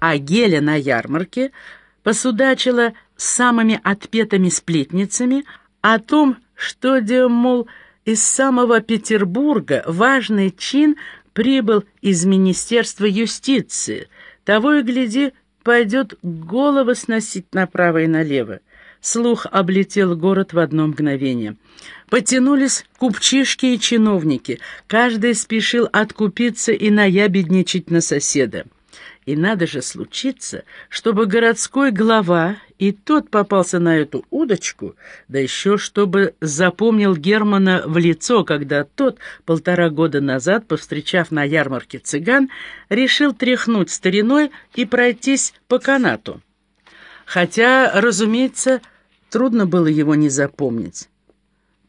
а Геля на ярмарке посудачила с самыми отпетыми сплетницами о том, что, где, мол, из самого Петербурга важный чин прибыл из Министерства юстиции. Того и гляди, пойдет головы сносить направо и налево. Слух облетел город в одно мгновение. Потянулись купчишки и чиновники. Каждый спешил откупиться и наябедничать на соседа. И надо же случиться, чтобы городской глава и тот попался на эту удочку, да еще чтобы запомнил Германа в лицо, когда тот полтора года назад, повстречав на ярмарке цыган, решил тряхнуть стариной и пройтись по канату. Хотя, разумеется, трудно было его не запомнить.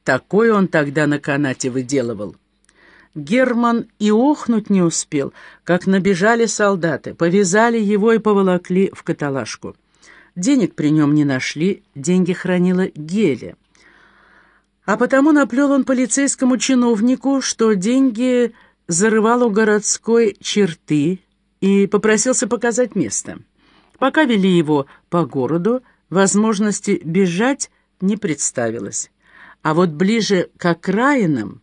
Такой он тогда на канате выделывал. Герман и охнуть не успел, как набежали солдаты, повязали его и поволокли в каталажку. Денег при нем не нашли, деньги хранила Геля. А потому наплел он полицейскому чиновнику, что деньги зарывал у городской черты и попросился показать место. Пока вели его по городу, возможности бежать не представилось. А вот ближе к окраинам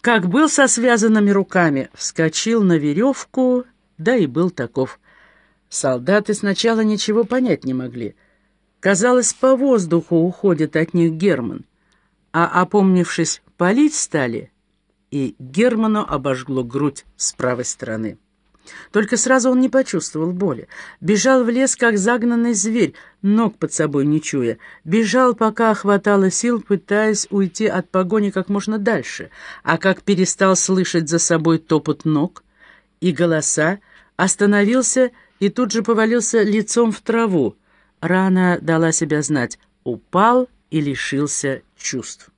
как был со связанными руками, вскочил на веревку, да и был таков. Солдаты сначала ничего понять не могли. Казалось, по воздуху уходит от них Герман. А опомнившись, палить стали, и Герману обожгло грудь с правой стороны. Только сразу он не почувствовал боли. Бежал в лес, как загнанный зверь, ног под собой не чуя. Бежал, пока хватало сил, пытаясь уйти от погони как можно дальше. А как перестал слышать за собой топот ног и голоса, остановился и тут же повалился лицом в траву. Рана дала себя знать. Упал и лишился чувств.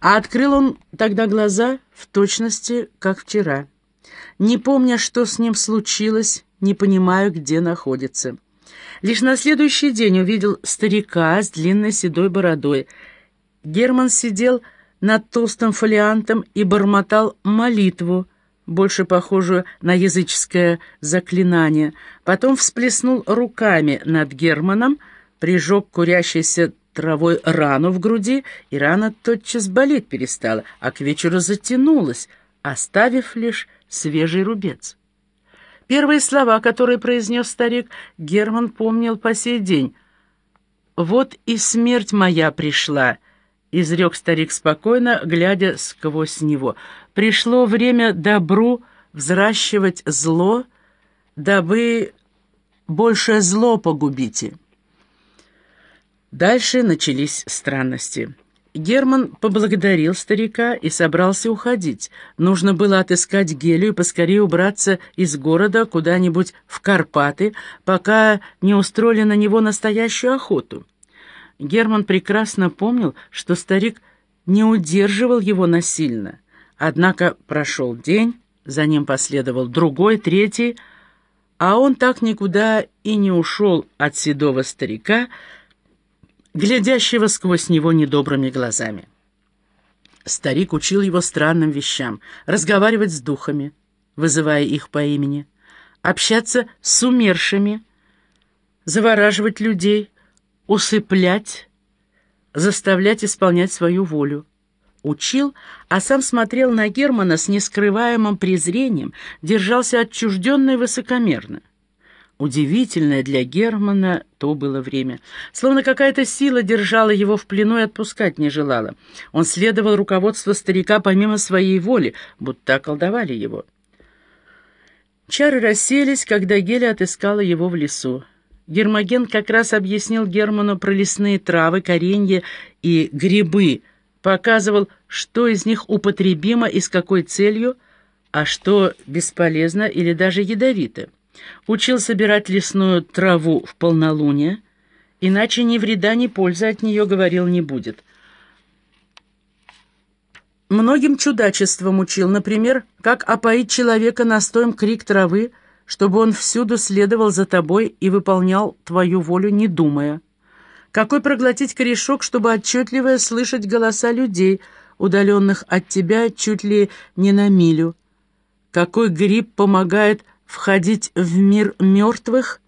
А открыл он тогда глаза в точности, как вчера не помня, что с ним случилось, не понимаю, где находится. Лишь на следующий день увидел старика с длинной седой бородой. Герман сидел над толстым фолиантом и бормотал молитву, больше похожую на языческое заклинание. Потом всплеснул руками над Германом, прижег курящейся травой рану в груди, и рана тотчас болеть перестала, а к вечеру затянулась, оставив лишь свежий рубец. Первые слова, которые произнес старик, Герман помнил по сей день. «Вот и смерть моя пришла», — изрек старик спокойно, глядя сквозь него. «Пришло время добру взращивать зло, дабы больше зло погубите». Дальше начались странности. Герман поблагодарил старика и собрался уходить. Нужно было отыскать Гелию и поскорее убраться из города куда-нибудь в Карпаты, пока не устроили на него настоящую охоту. Герман прекрасно помнил, что старик не удерживал его насильно. Однако прошел день, за ним последовал другой, третий, а он так никуда и не ушел от седого старика, глядящего сквозь него недобрыми глазами. Старик учил его странным вещам, разговаривать с духами, вызывая их по имени, общаться с умершими, завораживать людей, усыплять, заставлять исполнять свою волю. Учил, а сам смотрел на Германа с нескрываемым презрением, держался отчужденно и высокомерно. Удивительное для Германа то было время. Словно какая-то сила держала его в плену и отпускать не желала. Он следовал руководству старика помимо своей воли, будто околдовали его. Чары расселись, когда Геля отыскала его в лесу. Гермоген как раз объяснил Герману про лесные травы, коренья и грибы, показывал, что из них употребимо и с какой целью, а что бесполезно или даже ядовито. Учил собирать лесную траву в полнолуние, иначе ни вреда, ни пользы от нее, говорил, не будет. Многим чудачеством учил, например, как опоить человека настоем крик травы, чтобы он всюду следовал за тобой и выполнял твою волю, не думая. Какой проглотить корешок, чтобы отчетливо слышать голоса людей, удаленных от тебя чуть ли не на милю. Какой гриб помогает входить в мир мертвых